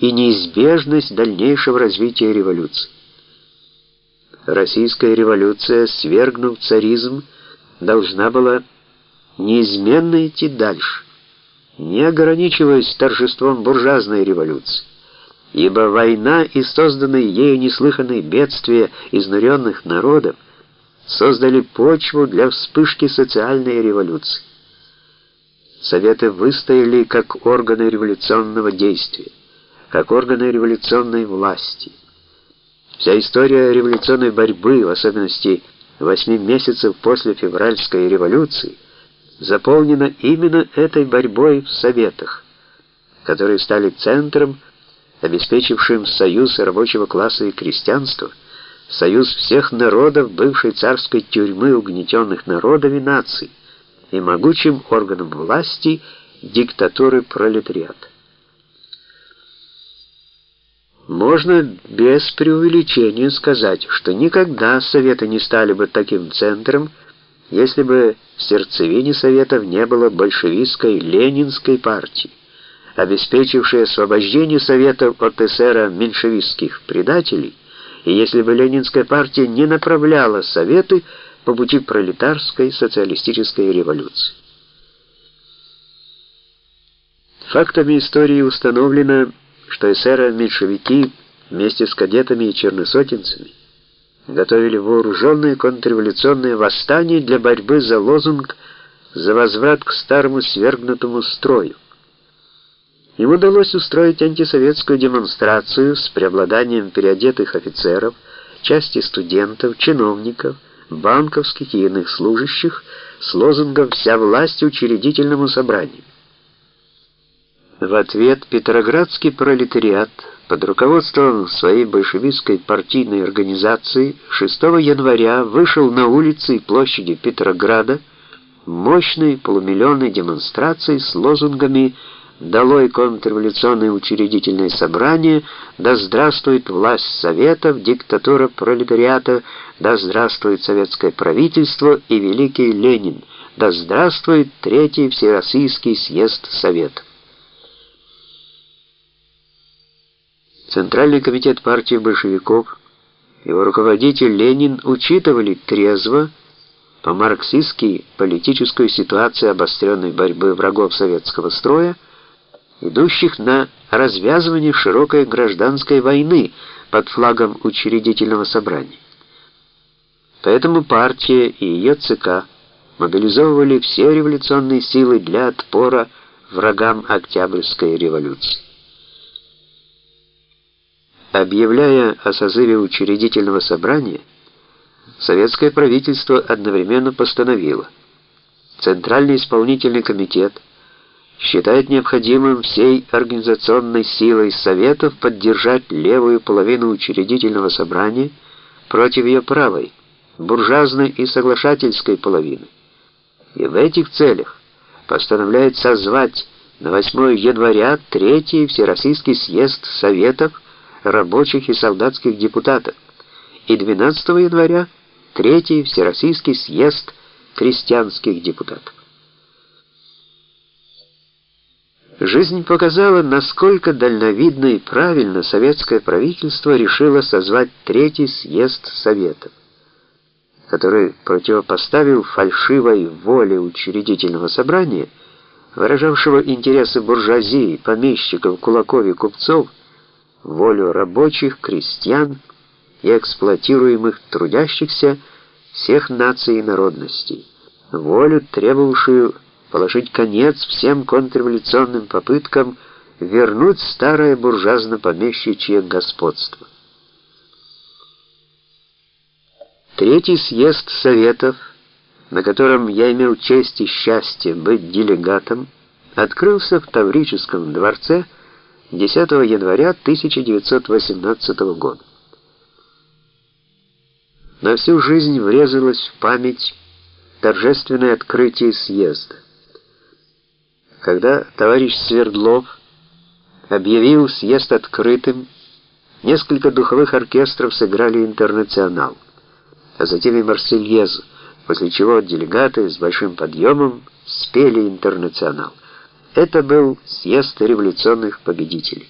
и неизбежность дальнейшего развития революции. Российская революция, свергнув царизм, должна была неизменно идти дальше, не ограничиваясь торжеством буржуазной революции. Ибо война и созданные ею неслыханные бедствия изнуренных народов создали почву для вспышки социальной революции. Советы выстояли как органы революционного действия, как органы революционной власти. Вся история революционной борьбы, в особенности восьми месяцев после февральской революции, заполнена именно этой борьбой в Советах, которые стали центром, обеспечившим союз рабочего класса и крестьянства, союз всех народов бывшей царской тюрьмы угнетенных народов и наций, и могучим органом власти диктатуры пролетариата. Можно без преувеличения сказать, что никогда Советы не стали бы таким центром, если бы в сердцевине Советов не было большевистской ленинской партии, обеспечившей освобождение Советов от эсера меньшевистских предателей, и если бы ленинская партия не направляла Советы по пути пролетарской социалистической революции. Фактами истории установлено, что эсеры-меньшевики вместе с кадетами и черносотенцами готовили вооруженное контрреволюционное восстание для борьбы за лозунг «За возврат к старому свергнутому строю». Им удалось устроить антисоветскую демонстрацию с преобладанием переодетых офицеров, части студентов, чиновников, банковских и иных служащих с лозунгом «Вся власть учредительному собранию». В ответ Петроградский пролетариат под руководством своей большевистской партийной организации 6 января вышел на улицы и площади Петрограда мощной полумиллионной демонстрацией с лозунгами «Долой контрреволюционное учредительное собрание», «Да здравствует власть Советов, диктатура пролетариата», «Да здравствует советское правительство» и «Великий Ленин», «Да здравствует Третий Всероссийский съезд Советов». Центральный комитет партии большевиков, его руководитель Ленин учитывали трезво, по-марксистски политическую ситуацию обостренной борьбы врагов советского строя, идущих на развязывание широкой гражданской войны под флагом учредительного собрания. Поэтому партия и ее ЦК мобилизовывали все революционные силы для отпора врагам Октябрьской революции. Объявляя о созыве учредительного собрания, советское правительство одновременно постановило Центральный исполнительный комитет считает необходимым всей организационной силой Советов поддержать левую половину учредительного собрания против ее правой, буржуазной и соглашательской половины. И в этих целях постановляет созвать на 8 января Третий Всероссийский съезд Советов рабочих и солдатских депутатов, и 12 января Третий Всероссийский съезд крестьянских депутатов. Жизнь показала, насколько дальновидно и правильно советское правительство решило созвать Третий съезд Советов, который противопоставил фальшивой воле учредительного собрания, выражавшего интересы буржуазии, помещиков, кулаков и купцов, волю рабочих, крестьян и эксплуатируемых трудящихся всех наций и народностей, волю, требовавшую положить конец всем контрреволюционным попыткам вернуть старое буржуазно-помещичье господство. Третий съезд Советов, на котором я имел честь и счастье быть делегатом, открылся в Таврическом дворце 10 января 1918 года. На всю жизнь врезалось в память торжественное открытие съезда. Когда товарищ Свердлов объявил съезд открытым, несколько духовых оркестров сыграли интернационал, а затем и Марсельезу, после чего делегаты с большим подъемом спели интернационал. Это был съезд революционных победителей.